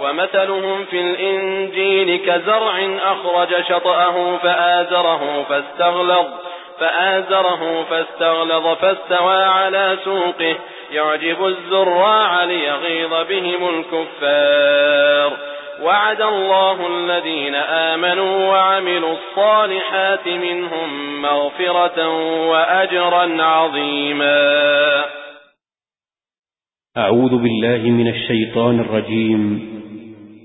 ومثلهم في الإنجيل كزرع أخرج شطأه فآزره فاستغلظ فآزره فاستغلظ فاستوى على سوقه يعجب الزراع ليغيظ بهم الكفار. وعد الله الذين آمنوا وعملوا الصالحات منهم مغفرة وأجرا عظيما. أعوذ بالله من الشيطان الرجيم.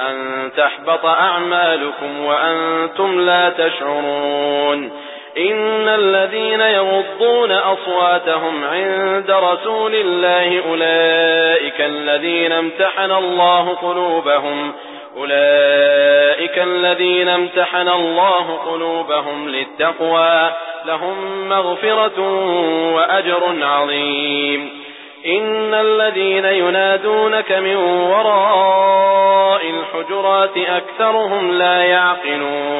أن تحبط أعمالكم وأنتم لا تشعرون. إن الذين يغضون أصواتهم عند رسول الله أولئك الذين امتحن الله قلوبهم أولئك الذين امتحن الله قلوبهم للتقوى لهم مغفرة وأجر عظيم. إن الذين ينادونك من وراء الحجرات أكثرهم لا يعقلون